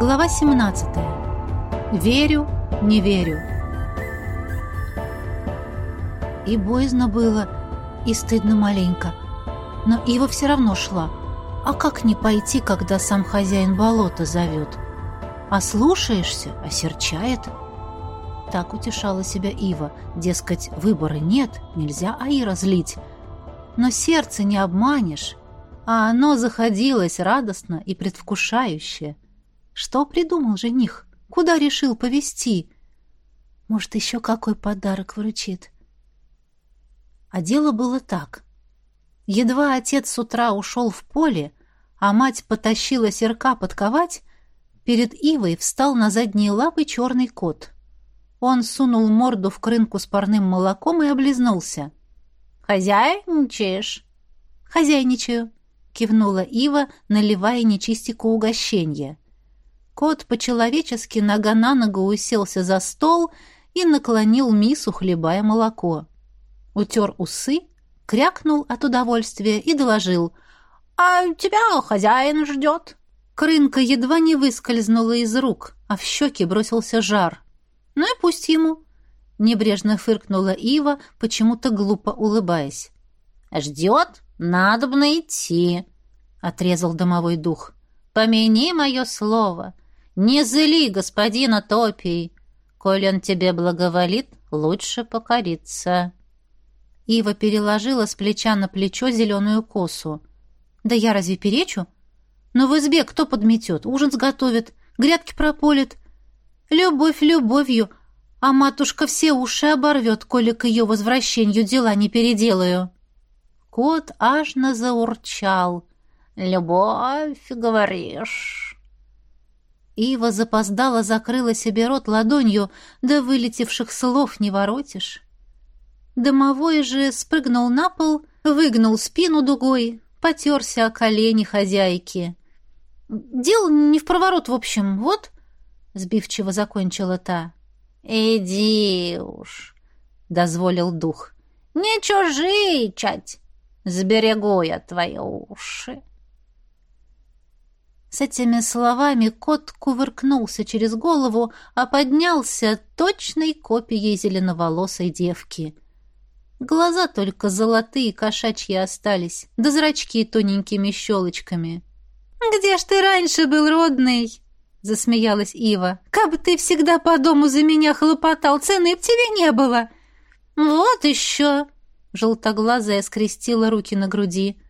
Глава 17. Верю, не верю. И боязно было, и стыдно маленько. Но Ива все равно шла. А как не пойти, когда сам хозяин болота зовет? А слушаешься, осерчает. Так утешала себя Ива. Дескать, выбора нет, нельзя Аира злить. Но сердце не обманешь, а оно заходилось радостно и предвкушающе. Что придумал жених? Куда решил повезти? Может, еще какой подарок вручит? А дело было так. Едва отец с утра ушел в поле, а мать потащила серка подковать, перед Ивой встал на задние лапы черный кот. Он сунул морду в крынку с парным молоком и облизнулся. «Хозяйничаешь?» «Хозяйничаю», — кивнула Ива, наливая нечистику угощенье. Кот по-человечески нога на ногу уселся за стол и наклонил мису, хлебая молоко. Утер усы, крякнул от удовольствия и доложил. «А тебя хозяин ждет». Крынка едва не выскользнула из рук, а в щеки бросился жар. «Ну и пусть ему», — небрежно фыркнула Ива, почему-то глупо улыбаясь. «Ждет? Надо бы найти», — отрезал домовой дух. «Помяни мое слово. Не зли господина Топий. Коль он тебе благоволит, лучше покориться». Ива переложила с плеча на плечо зеленую косу. «Да я разве перечу? Но в избе кто подметет, ужин сготовит, грядки прополит. Любовь любовью, а матушка все уши оборвет, коли к ее возвращению дела не переделаю». Кот аж заурчал. «Любовь, говоришь?» Ива запоздала, закрыла себе рот ладонью, да вылетевших слов не воротишь. Домовой же спрыгнул на пол, выгнул спину дугой, потерся о колени хозяйки. «Дел не в проворот, в общем, вот», — сбивчиво закончила та. «Иди уж», — дозволил дух. «Не чужие, чать, сберегу я твои уши». С этими словами кот кувыркнулся через голову, а поднялся точной копией зеленоволосой девки. Глаза только золотые кошачьи остались, да зрачки тоненькими щелочками. «Где ж ты раньше был, родный?» — засмеялась Ива. «Кабы ты всегда по дому за меня хлопотал, цены б тебе не было!» «Вот еще!» — желтоглазая скрестила руки на груди.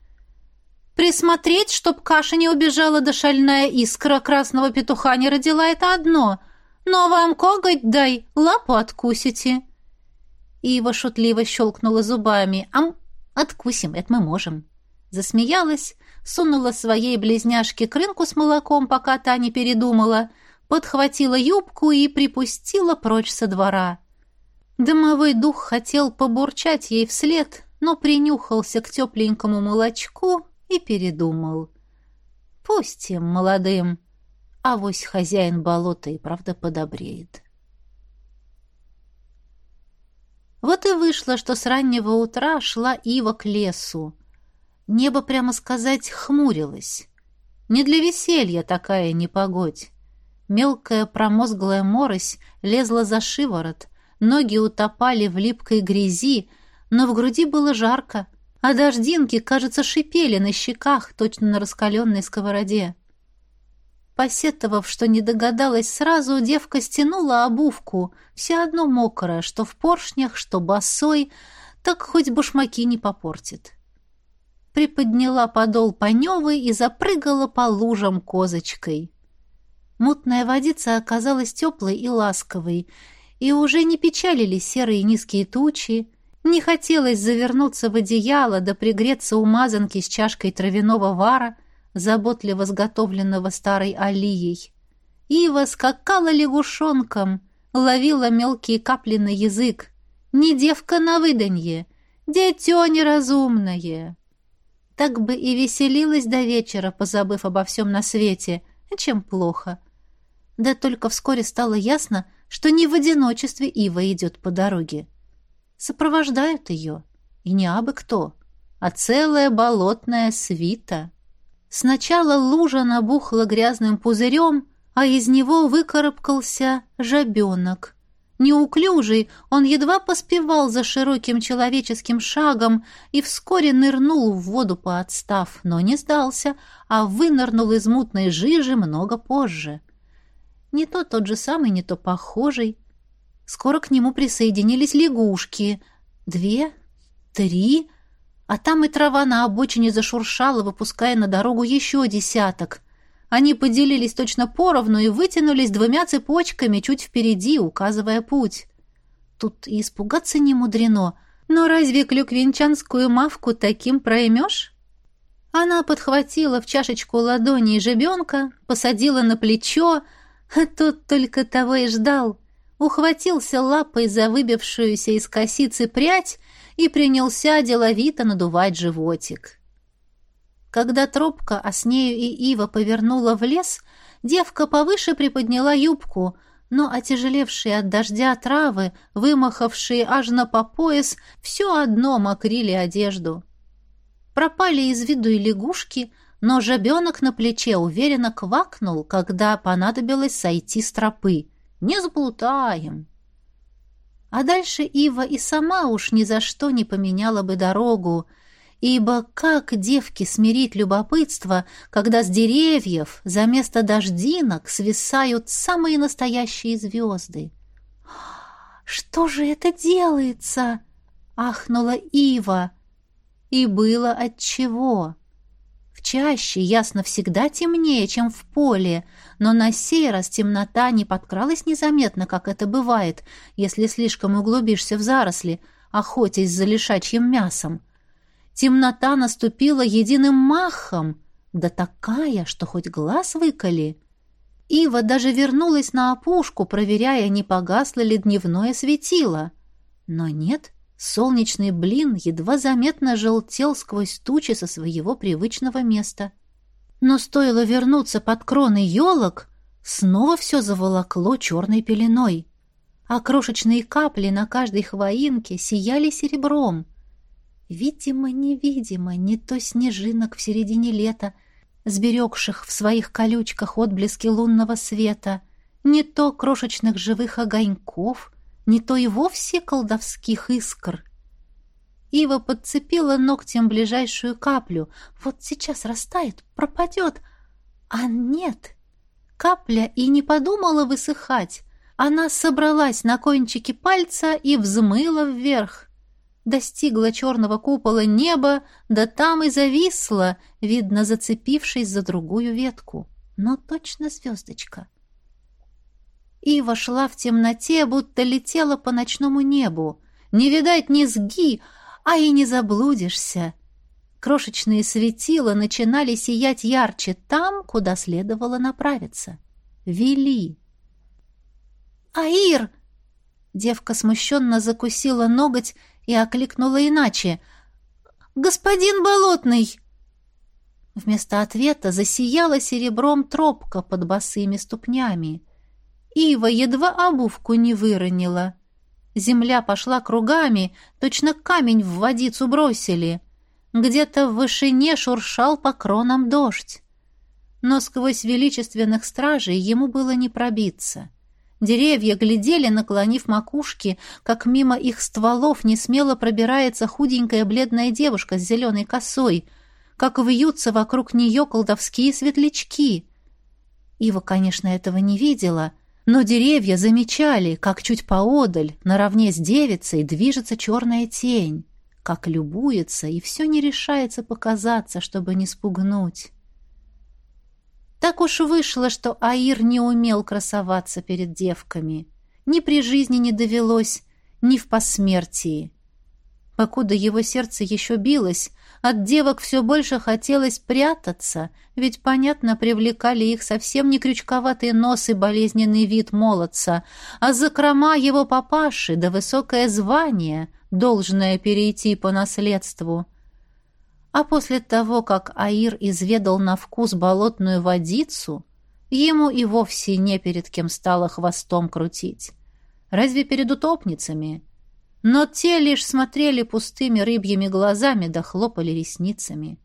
«Присмотреть, чтоб каша не убежала, да шальная искра красного петуха не родила, это одно. Но вам коготь дай, лапу откусите!» Ива шутливо щелкнула зубами. «Ам, откусим, это мы можем». Засмеялась, сунула своей близняшке крынку с молоком, пока та не передумала, подхватила юбку и припустила прочь со двора. Дымовой дух хотел побурчать ей вслед, но принюхался к тепленькому молочку и передумал. Пусть им, молодым, авось хозяин болота и правда подобреет. Вот и вышло, что с раннего утра шла Ива к лесу. Небо, прямо сказать, хмурилось. Не для веселья такая непогодь. Мелкая промозглая морось лезла за шиворот, ноги утопали в липкой грязи, но в груди было жарко, а дождинки, кажется, шипели на щеках, точно на раскаленной сковороде. Посетовав, что не догадалась сразу, девка стянула обувку, вся одно мокрая, что в поршнях, что босой, так хоть башмаки не попортит. Приподняла подол Паневой и запрыгала по лужам козочкой. Мутная водица оказалась теплой и ласковой, и уже не печалили серые низкие тучи, не хотелось завернуться в одеяло да пригреться у мазанки с чашкой травяного вара — заботливо сготовленного старой алией. Ива скакала лягушонком, ловила мелкие капли на язык. Не девка на выданье, дитё неразумное. Так бы и веселилась до вечера, позабыв обо всем на свете, чем плохо. Да только вскоре стало ясно, что не в одиночестве Ива идет по дороге. Сопровождают ее, и не абы кто, а целая болотная свита. Сначала лужа набухла грязным пузырем, а из него выкарабкался жабенок. Неуклюжий, он едва поспевал за широким человеческим шагом и вскоре нырнул в воду поотстав, но не сдался, а вынырнул из мутной жижи много позже. Не то тот же самый, не то похожий. Скоро к нему присоединились лягушки. Две, три, а там и трава на обочине зашуршала, выпуская на дорогу еще десяток — они поделились точно поровну и вытянулись двумя цепочками чуть впереди, указывая путь. Тут и испугаться не мудрено. Но разве клюквинчанскую мавку таким проймешь? Она подхватила в чашечку ладони жебенка, посадила на плечо, а тот только того и ждал. Ухватился лапой за выбившуюся из косицы прядь и принялся деловито надувать животик. Когда тропка, а с нею и Ива повернула в лес, девка повыше приподняла юбку, но отяжелевшие от дождя травы, вымахавшие аж на по пояс, все одно мокрили одежду. Пропали из виду и лягушки, но жабенок на плече уверенно квакнул, когда понадобилось сойти с тропы. «Не заплутаем!» А дальше Ива и сама уж ни за что не поменяла бы дорогу, Ибо как девки смирить любопытство, когда с деревьев за место дождинок свисают самые настоящие звезды? «Что же это делается?» — ахнула Ива. И было отчего. В чаще ясно всегда темнее, чем в поле, но на сей раз темнота не подкралась незаметно, как это бывает, если слишком углубишься в заросли, охотясь за лишачьим мясом. Темнота наступила единым махом, да такая, что хоть глаз выколи. Ива даже вернулась на опушку, проверяя, не погасло ли дневное светило. Но нет, солнечный блин едва заметно желтел сквозь тучи со своего привычного места. Но стоило вернуться под кроны елок, снова все заволокло черной пеленой, а крошечные капли на каждой хвоинке сияли серебром — Видимо-невидимо, не то снежинок в середине лета, сберегших в своих колючках отблески лунного света, не то крошечных живых огоньков, не то и вовсе колдовских искр. Ива подцепила ногтем ближайшую каплю. Вот сейчас растает, пропадет. А нет, капля и не подумала высыхать. Она собралась на кончике пальца и взмыла вверх достигла черного купола неба, да там и зависла, видно, зацепившись за другую ветку. Но точно звездочка. И вошла в темноте, будто летела по ночному небу. Не видать низги, а и не заблудишься. Крошечные светила начинали сиять ярче там, куда следовало направиться. Вели. «Аир!» Девка смущенно закусила ноготь и окликнула иначе. «Господин Болотный!» Вместо ответа засияла серебром тропка под босыми ступнями. Ива едва обувку не выронила. Земля пошла кругами, точно камень в водицу бросили. Где-то в вышине шуршал по кронам дождь. Но сквозь величественных стражей ему было не пробиться. Деревья глядели, наклонив макушки, как мимо их стволов несмело пробирается худенькая бледная девушка с зеленой косой, как вьются вокруг нее колдовские светлячки. Ива, конечно, этого не видела, но деревья замечали, как чуть поодаль, наравне с девицей, движется черная тень, как любуется и все не решается показаться, чтобы не спугнуть. Так уж вышло, что Аир не умел красоваться перед девками. Ни при жизни не довелось, ни в посмертии. Покуда его сердце еще билось, от девок все больше хотелось прятаться, ведь, понятно, привлекали их совсем не крючковатый нос и болезненный вид молодца, а закрома его папаши да высокое звание, должное перейти по наследству — а после того, как Аир изведал на вкус болотную водицу, ему и вовсе не перед кем стало хвостом крутить. Разве перед утопницами? Но те лишь смотрели пустыми рыбьими глазами да хлопали ресницами.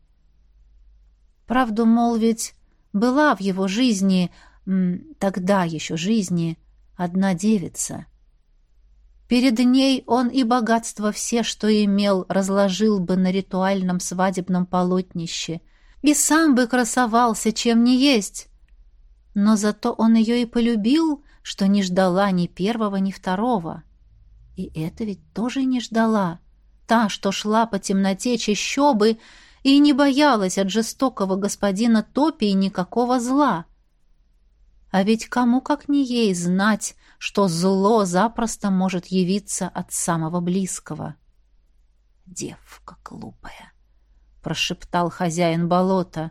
Правду молвить, была в его жизни, тогда еще жизни одна девица. Перед ней он и богатство все, что имел, разложил бы на ритуальном свадебном полотнище, и сам бы красовался, чем не есть. Но зато он ее и полюбил, что не ждала ни первого, ни второго. И это ведь тоже не ждала. Та, что шла по темноте чащобы и не боялась от жестокого господина Топи никакого зла — а ведь кому, как не ей, знать, что зло запросто может явиться от самого близкого. «Девка глупая!» — прошептал хозяин болота.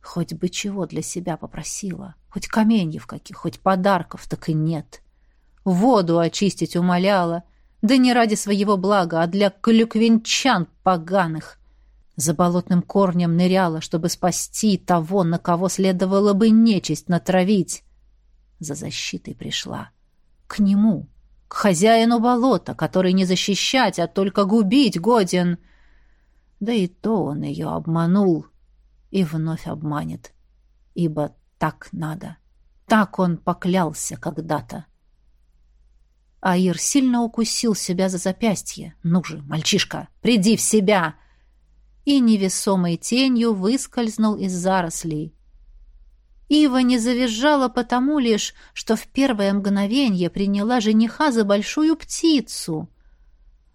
«Хоть бы чего для себя попросила, хоть каменьев каких, хоть подарков, так и нет. Воду очистить умоляла, да не ради своего блага, а для клюквенчан поганых. За болотным корнем ныряла, чтобы спасти того, на кого следовало бы нечисть натравить. За защитой пришла. К нему, к хозяину болота, который не защищать, а только губить годен. Да и то он ее обманул и вновь обманет, ибо так надо. Так он поклялся когда-то. Аир сильно укусил себя за запястье. «Ну же, мальчишка, приди в себя!» и невесомой тенью выскользнул из зарослей. Ива не завизжала потому лишь, что в первое мгновение приняла жениха за большую птицу.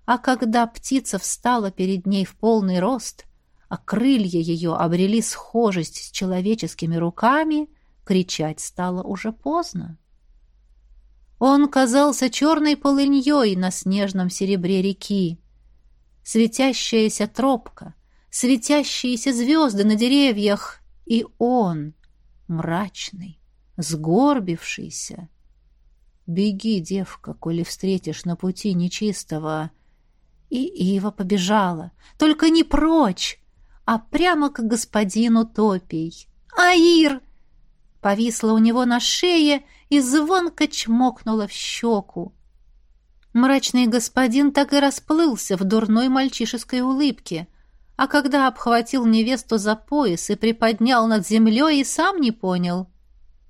А когда птица встала перед ней в полный рост, а крылья ее обрели схожесть с человеческими руками, кричать стало уже поздно. Он казался черной полыньей на снежном серебре реки. Светящаяся тропка, светящиеся звезды на деревьях, и он, мрачный, сгорбившийся. «Беги, девка, коли встретишь на пути нечистого». И Ива побежала, только не прочь, а прямо к господину Топий. «Аир!» Повисла у него на шее и звонко чмокнула в щеку. Мрачный господин так и расплылся в дурной мальчишеской улыбке — а когда обхватил невесту за пояс и приподнял над землей, и сам не понял.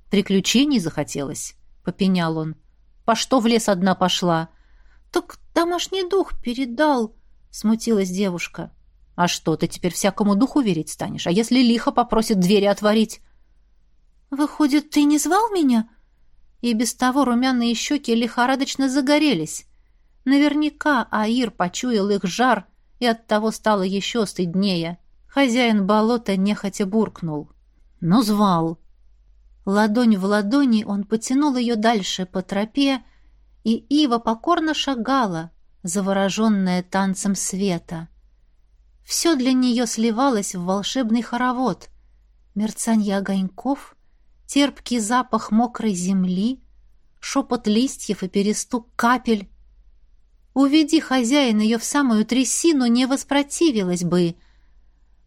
«Приключений захотелось», — попенял он. «По что в лес одна пошла?» «Так домашний дух передал», — смутилась девушка. «А что, ты теперь всякому духу верить станешь? А если лихо попросит двери отворить?» «Выходит, ты не звал меня?» И без того румяные щеки лихорадочно загорелись. Наверняка Аир почуял их жар — и оттого стало еще стыднее. Хозяин болота нехотя буркнул. «Ну, звал». Ладонь в ладони он потянул ее дальше по тропе, и Ива покорно шагала, завороженная танцем света. Все для нее сливалось в волшебный хоровод. Мерцанье огоньков, терпкий запах мокрой земли, шепот листьев и перестук капель, Уведи хозяин ее в самую трясину, не воспротивилась бы.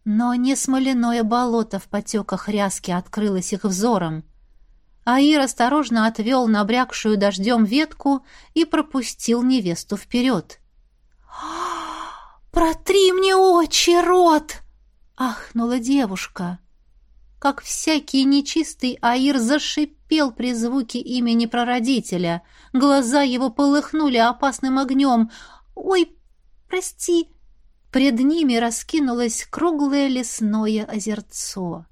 Но не смоляное болото в потеках ряски открылось их взором. Аир осторожно отвел набрякшую дождем ветку и пропустил невесту вперед. «Протри мне очи, рот!» — ахнула девушка. Как всякий нечистый Аир зашипел при звуке имени прародителя. Глаза его полыхнули опасным огнем. «Ой, прости!» Пред ними раскинулось круглое лесное озерцо.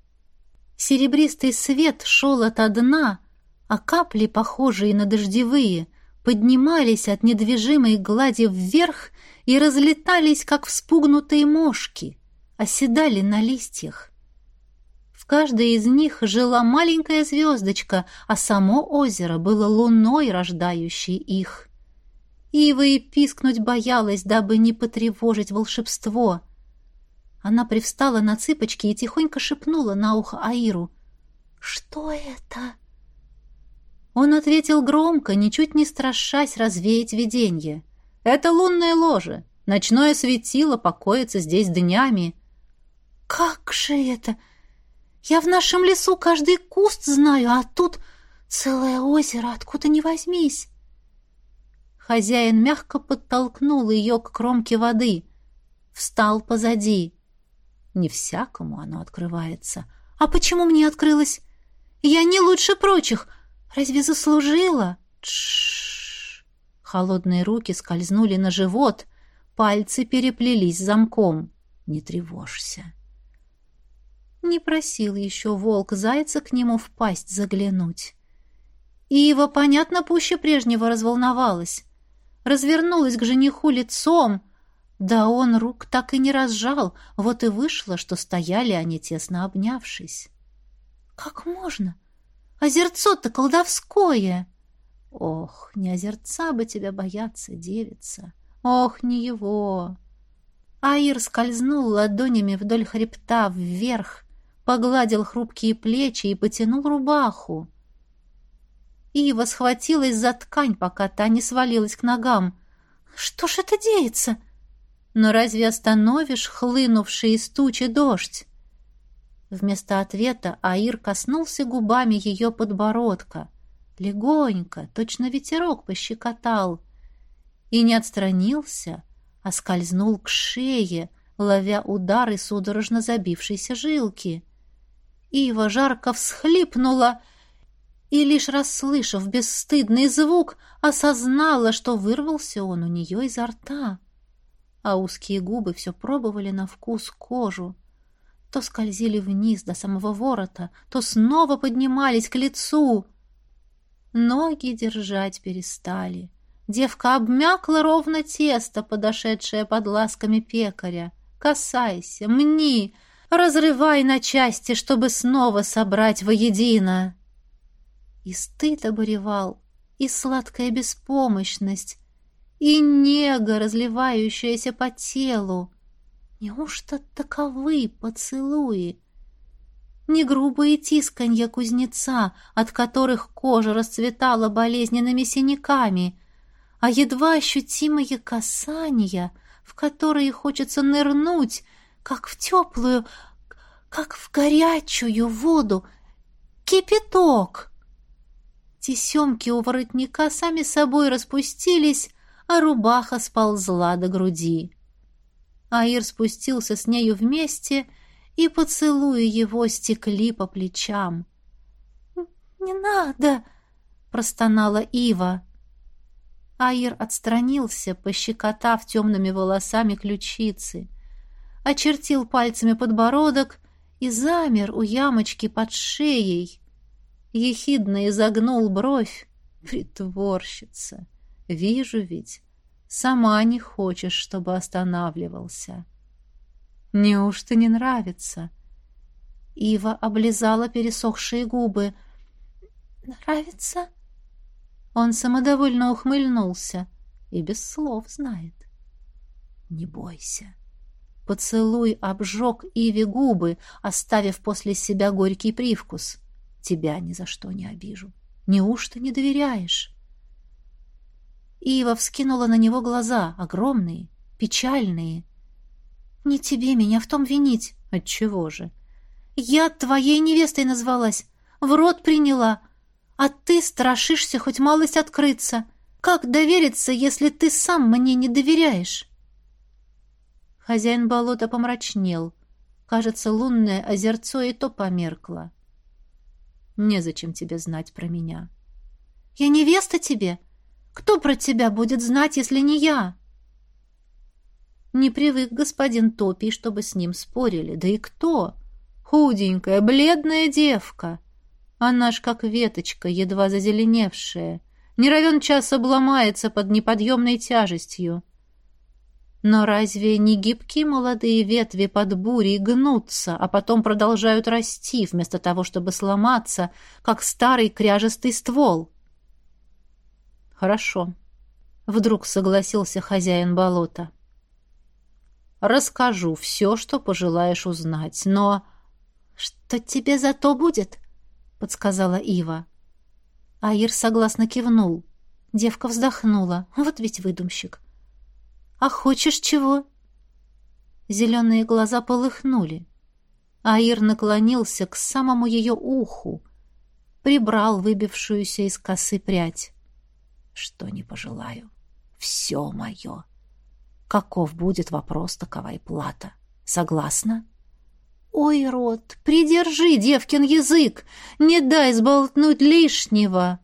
Серебристый свет шел от дна, а капли, похожие на дождевые, поднимались от недвижимой глади вверх и разлетались, как вспугнутые мошки, оседали на листьях каждой из них жила маленькая звездочка, а само озеро было луной, рождающей их. Ива и пискнуть боялась, дабы не потревожить волшебство. Она привстала на цыпочки и тихонько шепнула на ухо Аиру. «Что это?» Он ответил громко, ничуть не страшась развеять видение. «Это лунное ложе. Ночное светило покоится здесь днями». «Как же это? Я в нашем лесу каждый куст знаю, а тут целое озеро, откуда ни возьмись. Хозяин мягко подтолкнул ее к кромке воды. Встал позади. Не всякому оно открывается. А почему мне открылось? Я не лучше прочих. Разве заслужила? Тш. Холодные руки скользнули на живот, пальцы переплелись замком. Не тревожься. Не просил еще волк зайца к нему в пасть заглянуть. Ива, понятно, пуще прежнего разволновалась. Развернулась к жениху лицом. Да он рук так и не разжал, вот и вышло, что стояли они тесно обнявшись. «Как можно? Озерцо-то колдовское!» «Ох, не озерца бы тебя бояться, девица! Ох, не его!» Аир скользнул ладонями вдоль хребта вверх, погладил хрупкие плечи и потянул рубаху. Ива схватилась за ткань, пока та не свалилась к ногам. «Что ж это деется?» «Но разве остановишь хлынувший из тучи дождь?» Вместо ответа Аир коснулся губами ее подбородка. Легонько, точно ветерок пощекотал. И не отстранился, а скользнул к шее, ловя удары судорожно забившейся жилки. Ива жарко всхлипнула и, лишь расслышав бесстыдный звук, осознала, что вырвался он у нее изо рта. А узкие губы все пробовали на вкус кожу. То скользили вниз до самого ворота, то снова поднимались к лицу. Ноги держать перестали. Девка обмякла ровно тесто, подошедшее под ласками пекаря. «Касайся, мни!» Разрывай на части, чтобы снова собрать воедино. И стыд обуревал, и сладкая беспомощность, и нега, разливающаяся по телу. Неужто таковы поцелуи? Не грубые тисканья кузнеца, от которых кожа расцветала болезненными синяками, а едва ощутимые касания, в которые хочется нырнуть, как в теплую, как в горячую воду, кипяток. Тесемки у воротника сами собой распустились, а рубаха сползла до груди. Аир спустился с нею вместе, и поцелуи его стекли по плечам. «Не надо!» — простонала Ива. Аир отстранился, пощекотав темными волосами ключицы очертил пальцами подбородок и замер у ямочки под шеей. Ехидно изогнул бровь. Притворщица. Вижу ведь. Сама не хочешь, чтобы останавливался. Неужто не нравится? Ива облизала пересохшие губы. «Нравится?» Он самодовольно ухмыльнулся и без слов знает. «Не бойся». Поцелуй обжег Иве губы, оставив после себя горький привкус. Тебя ни за что не обижу. Неужто не доверяешь? Ива вскинула на него глаза, огромные, печальные. «Не тебе меня в том винить». «Отчего же?» «Я твоей невестой назвалась, в рот приняла, а ты страшишься хоть малость открыться. Как довериться, если ты сам мне не доверяешь?» Хозяин болота помрачнел. Кажется, лунное озерцо и то померкло. Незачем тебе знать про меня. Я невеста тебе. Кто про тебя будет знать, если не я? Не привык господин Топий, чтобы с ним спорили. Да и кто? Худенькая, бледная девка. Она ж как веточка, едва зазеленевшая. Не равен час обломается под неподъемной тяжестью. Но разве не гибкие молодые ветви под бурей гнутся, а потом продолжают расти, вместо того, чтобы сломаться, как старый кряжестый ствол? Хорошо. Вдруг согласился хозяин болота. Расскажу все, что пожелаешь узнать, но... Что тебе за то будет? Подсказала Ива. Аир согласно кивнул. Девка вздохнула. Вот ведь выдумщик. «А хочешь чего?» Зеленые глаза полыхнули. Аир наклонился к самому ее уху, прибрал выбившуюся из косы прядь. «Что не пожелаю, все мое. Каков будет вопрос, такова и плата. Согласна?» Закрой рот, придержи девкин язык, не дай сболтнуть лишнего.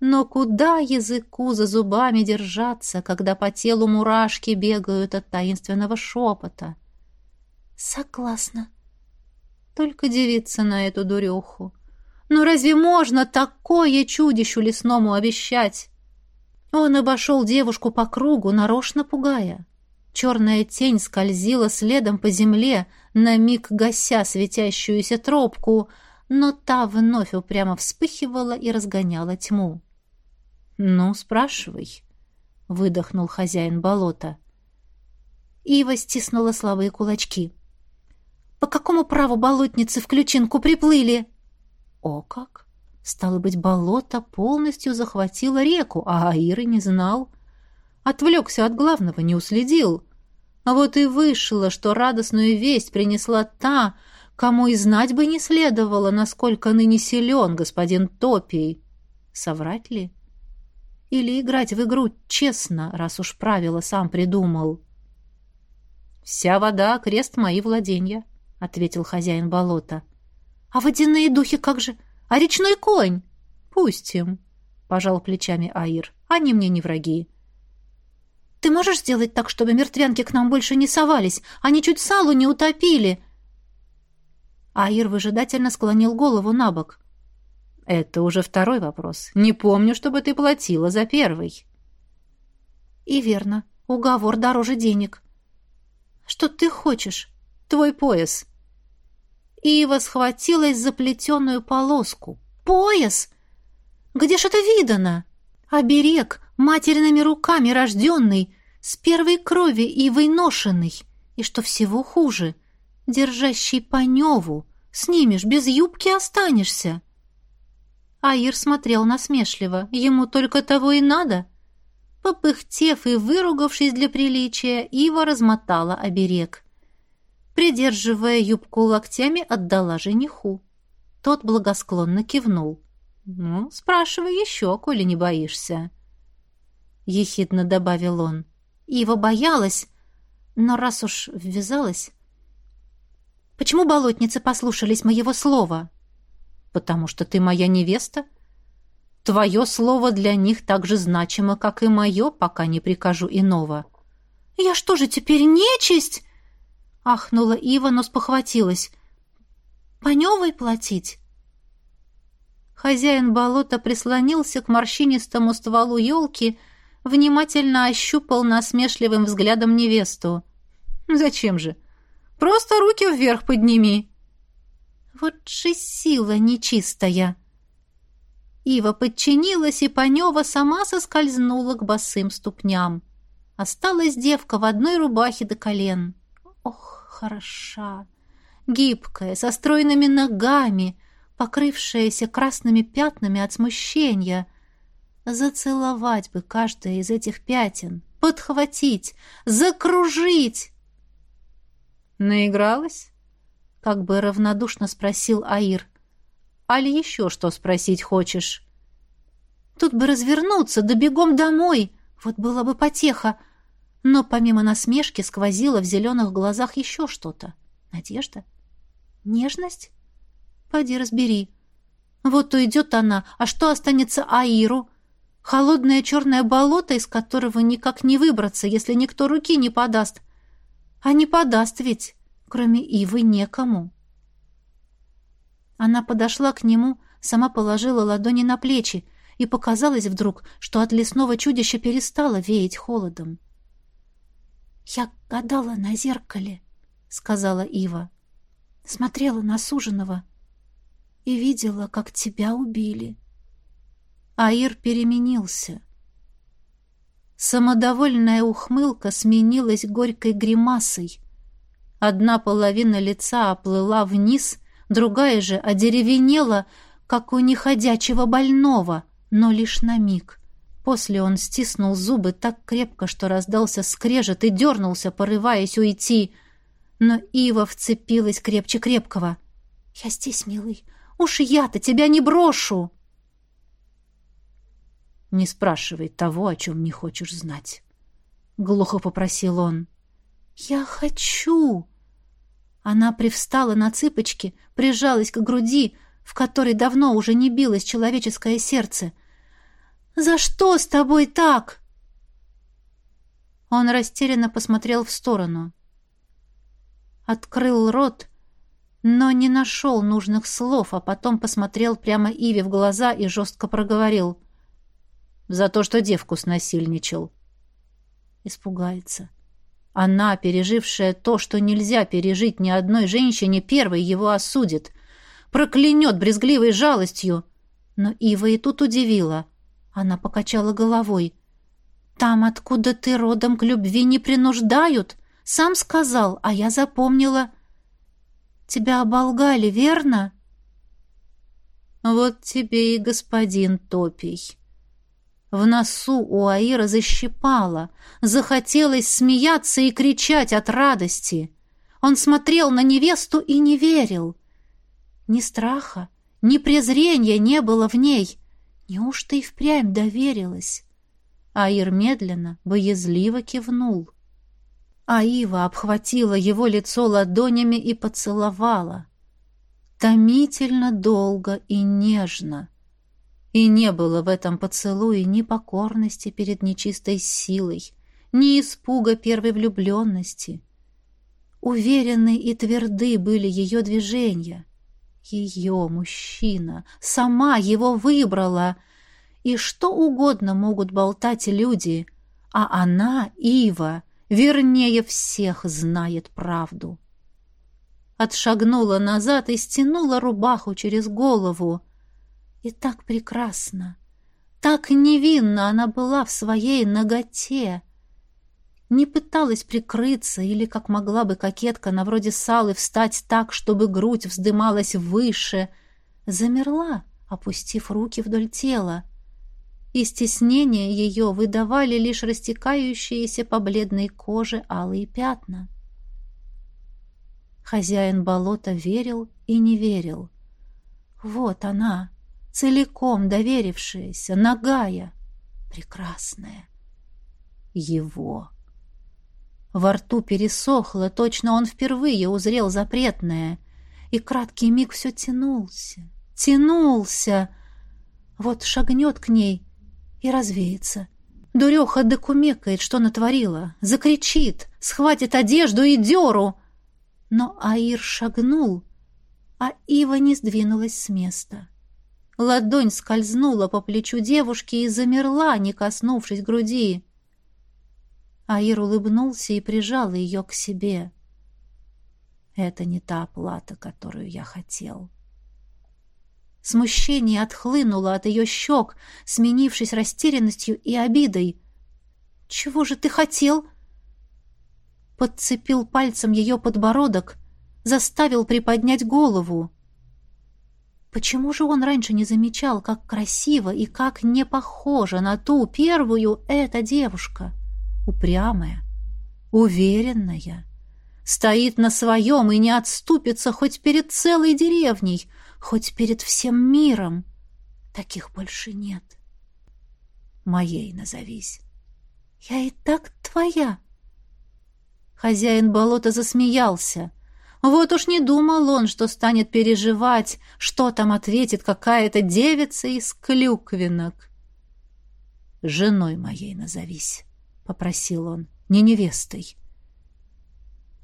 Но куда языку за зубами держаться, когда по телу мурашки бегают от таинственного шепота? Согласна. Только девица на эту дуреху. Но разве можно такое чудищу лесному обещать? Он обошел девушку по кругу, нарочно пугая. Черная тень скользила следом по земле, на миг гася светящуюся тропку, но та вновь упрямо вспыхивала и разгоняла тьму. «Ну, спрашивай», — выдохнул хозяин болота. Ива стиснула слабые кулачки. «По какому праву болотницы в ключинку приплыли?» «О как! Стало быть, болото полностью захватило реку, а Аиры не знал. Отвлекся от главного, не уследил. А вот и вышло, что радостную весть принесла та, кому и знать бы не следовало, насколько ныне силен господин Топий. Соврать ли?» Или играть в игру честно, раз уж правила сам придумал? «Вся вода — крест мои владения», — ответил хозяин болота. «А водяные духи как же? А речной конь?» «Пусть им», — пожал плечами Аир. «Они мне не враги». «Ты можешь сделать так, чтобы мертвянки к нам больше не совались? Они чуть салу не утопили!» Аир выжидательно склонил голову на бок. Это уже второй вопрос. Не помню, чтобы ты платила за первый. И верно. Уговор дороже денег. Что ты хочешь? Твой пояс. Ива схватилась за плетеную полоску. Пояс? Где ж это видано? Оберег, материными руками рожденный, с первой крови Ивой ношенный. И что всего хуже, держащий по неву. Снимешь, без юбки останешься. Аир смотрел насмешливо. Ему только того и надо. Попыхтев и выругавшись для приличия, Ива размотала оберег. Придерживая юбку локтями, отдала жениху. Тот благосклонно кивнул. «Ну, спрашивай еще, коли не боишься». Ехидно добавил он. Ива боялась, но раз уж ввязалась... «Почему болотницы послушались моего слова?» Потому что ты моя невеста. Твое слово для них так же значимо, как и мое, пока не прикажу иного». «Я что же теперь нечисть?» — ахнула Ива, но спохватилась. «По новой платить?» Хозяин болота прислонился к морщинистому стволу елки, внимательно ощупал насмешливым взглядом невесту. «Зачем же? Просто руки вверх подними!» Вот же сила нечистая! Ива подчинилась, и Панева сама соскользнула к босым ступням. Осталась девка в одной рубахе до колен. Ох, хороша! Гибкая, со стройными ногами, покрывшаяся красными пятнами от смущения. Зацеловать бы каждое из этих пятен, подхватить, закружить. Наигралась? Как бы равнодушно спросил Аир. «Али еще что спросить хочешь?» «Тут бы развернуться, да бегом домой! Вот была бы потеха!» Но помимо насмешки сквозило в зеленых глазах еще что-то. Надежда? Нежность? Пойди разбери. Вот уйдет она, а что останется Аиру? Холодное черное болото, из которого никак не выбраться, если никто руки не подаст. А не подаст ведь. Кроме Ивы некому. Она подошла к нему, сама положила ладони на плечи, и показалось вдруг, что от лесного чудища перестало веять холодом. «Я гадала на зеркале», — сказала Ива. «Смотрела на суженого и видела, как тебя убили». Аир переменился. Самодовольная ухмылка сменилась горькой гримасой, Одна половина лица оплыла вниз, другая же одеревенела, как у неходячего больного, но лишь на миг. После он стиснул зубы так крепко, что раздался скрежет и дернулся, порываясь уйти. Но Ива вцепилась крепче крепкого. «Я здесь, милый. Уж я-то тебя не брошу!» «Не спрашивай того, о чем не хочешь знать», — глухо попросил он. «Я хочу!» Она привстала на цыпочки, прижалась к груди, в которой давно уже не билось человеческое сердце. «За что с тобой так?» Он растерянно посмотрел в сторону. Открыл рот, но не нашел нужных слов, а потом посмотрел прямо Иве в глаза и жестко проговорил. «За то, что девку снасильничал». Испугается. Она, пережившая то, что нельзя пережить ни одной женщине, первой его осудит. Проклянет брезгливой жалостью. Но Ива и тут удивила. Она покачала головой. «Там, откуда ты родом, к любви не принуждают. Сам сказал, а я запомнила. Тебя оболгали, верно?» «Вот тебе и господин Топий». В носу у Аира защипало. Захотелось смеяться и кричать от радости. Он смотрел на невесту и не верил. Ни страха, ни презрения не было в ней. Неужто и впрямь доверилась? Аир медленно, боязливо кивнул. Аива обхватила его лицо ладонями и поцеловала. Томительно долго и нежно — и не было в этом поцелуе ни покорности перед нечистой силой, ни испуга первой влюбленности. Уверенны и тверды были ее движения. Ее, мужчина, сама его выбрала. И что угодно могут болтать люди, а она, Ива, вернее всех знает правду. Отшагнула назад и стянула рубаху через голову, и так прекрасно, так невинна она была в своей ноготе. Не пыталась прикрыться или, как могла бы кокетка на вроде салы, встать так, чтобы грудь вздымалась выше. Замерла, опустив руки вдоль тела. И стеснение ее выдавали лишь растекающиеся по бледной коже алые пятна. Хозяин болота верил и не верил. Вот она, целиком доверившаяся, нагая, прекрасная. Его. Во рту пересохло, точно он впервые узрел запретное, и краткий миг все тянулся, тянулся. Вот шагнет к ней и развеется. Дуреха докумекает, что натворила, закричит, схватит одежду и деру. Но Аир шагнул, а Ива не сдвинулась с места. Ладонь скользнула по плечу девушки и замерла, не коснувшись груди. Аир улыбнулся и прижал ее к себе. Это не та оплата, которую я хотел. Смущение отхлынуло от ее щек, сменившись растерянностью и обидой. «Чего же ты хотел?» Подцепил пальцем ее подбородок, заставил приподнять голову. Почему же он раньше не замечал, как красиво и как не похожа на ту первую эта девушка? Упрямая, уверенная, стоит на своем и не отступится хоть перед целой деревней, хоть перед всем миром. Таких больше нет. Моей назовись. Я и так твоя. Хозяин болота засмеялся. Вот уж не думал он, что станет переживать, что там ответит какая-то девица из клюквинок. «Женой моей назовись», — попросил он, — «не невестой».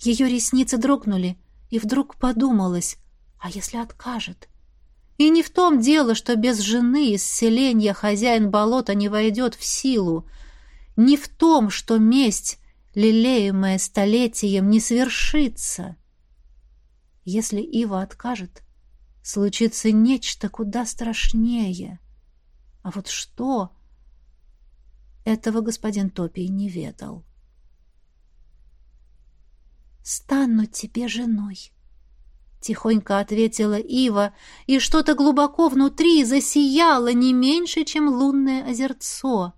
Ее ресницы дрогнули, и вдруг подумалось, а если откажет? И не в том дело, что без жены из селения хозяин болота не войдет в силу, не в том, что месть, лелеемая столетием, не свершится. Если Ива откажет, случится нечто куда страшнее. А вот что? Этого господин Топий не ведал. «Стану тебе женой», — тихонько ответила Ива, и что-то глубоко внутри засияло не меньше, чем лунное озерцо.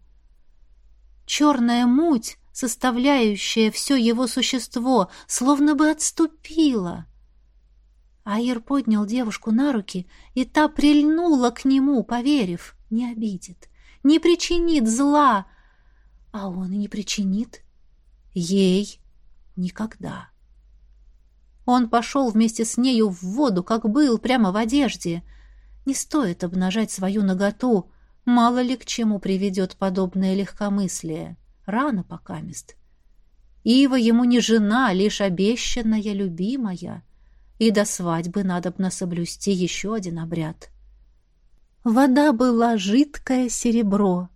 Черная муть, составляющая все его существо, словно бы отступила — Аир поднял девушку на руки, и та прильнула к нему, поверив, не обидит, не причинит зла. А он не причинит. Ей никогда. Он пошел вместе с нею в воду, как был, прямо в одежде. Не стоит обнажать свою наготу, мало ли к чему приведет подобное легкомыслие. Рано покамест. Ива ему не жена, лишь обещанная любимая, и до свадьбы надобно соблюсти еще один обряд. Вода была жидкое серебро.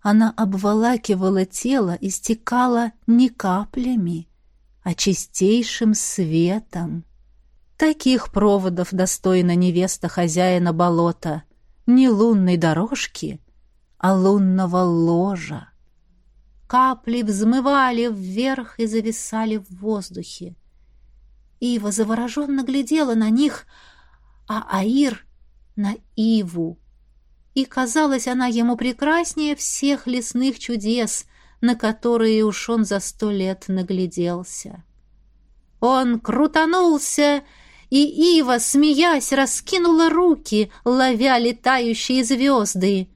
Она обволакивала тело и стекала не каплями, а чистейшим светом. Таких проводов достойна невеста хозяина болота, не лунной дорожки, а лунного ложа. Капли взмывали вверх и зависали в воздухе. Ива завороженно глядела на них, а Аир — на Иву. И казалась она ему прекраснее всех лесных чудес, на которые уж он за сто лет нагляделся. Он крутанулся, и Ива, смеясь, раскинула руки, ловя летающие звезды.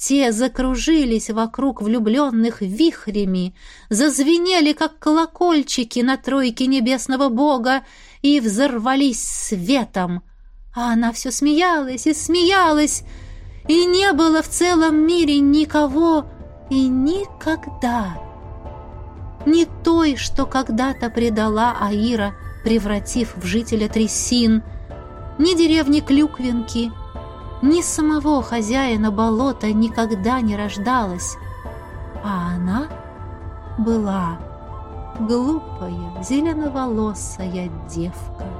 Те закружились вокруг влюбленных вихрями, зазвенели, как колокольчики на тройке небесного бога, и взорвались светом. А она все смеялась и смеялась, и не было в целом мире никого, и никогда. Не той, что когда-то предала Аира, превратив в жителя трясин, ни деревни Клюквинки, ни самого хозяина болота никогда не рождалась, а она была глупая, зеленоволосая девка.